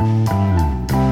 Música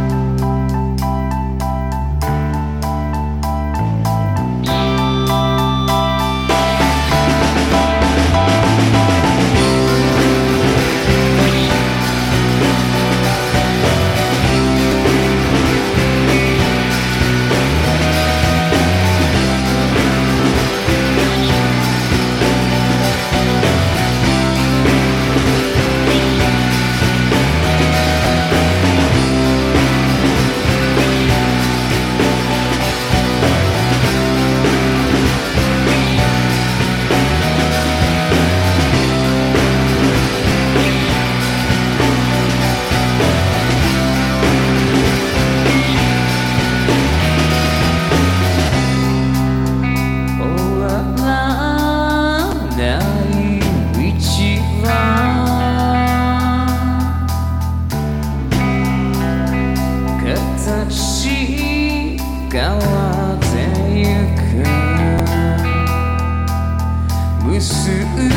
無数に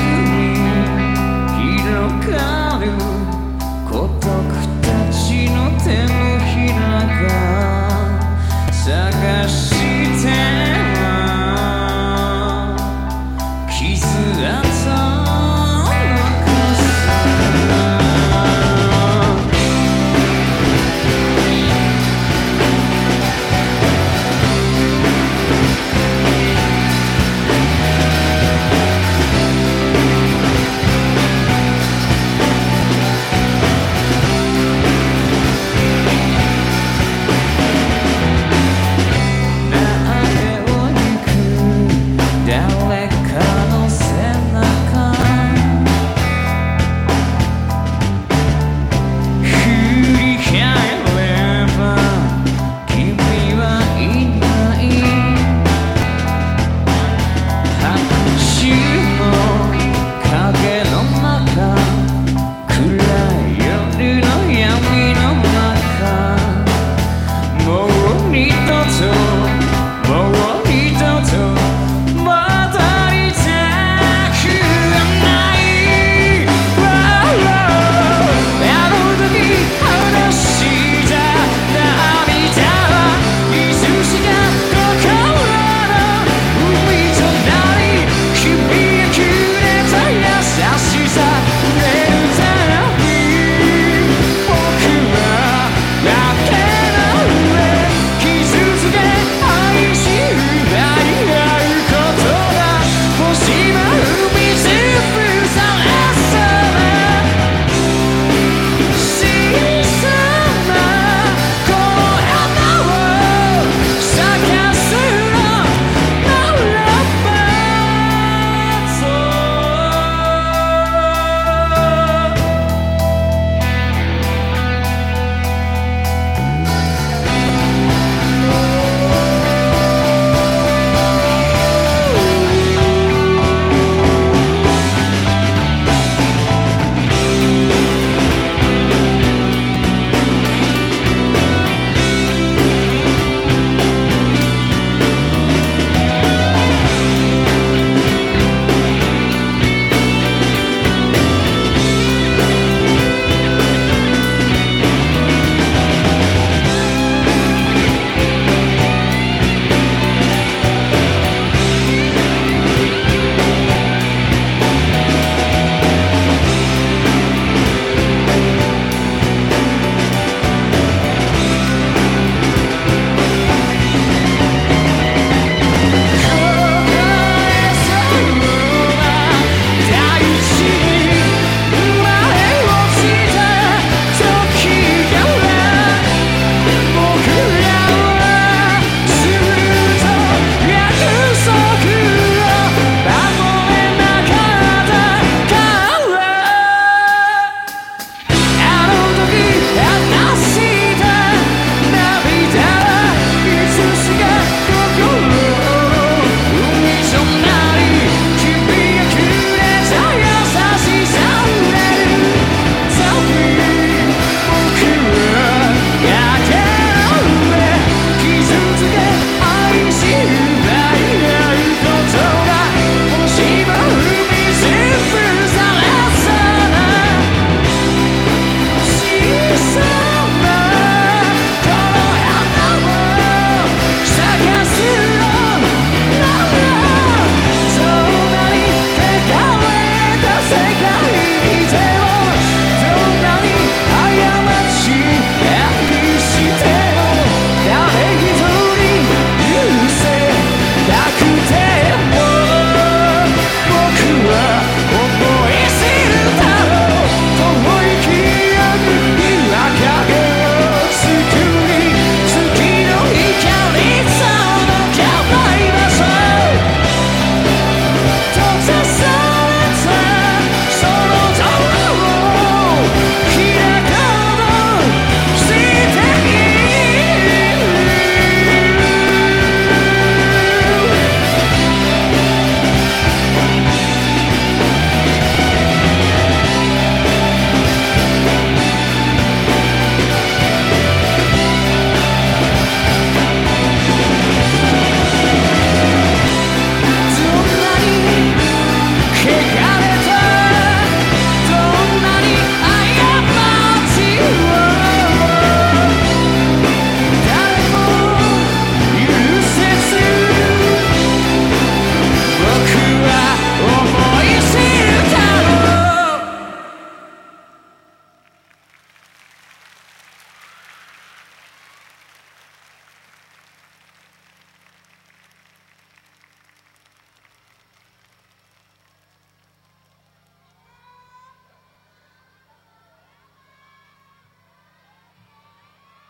広がる孤独たちの天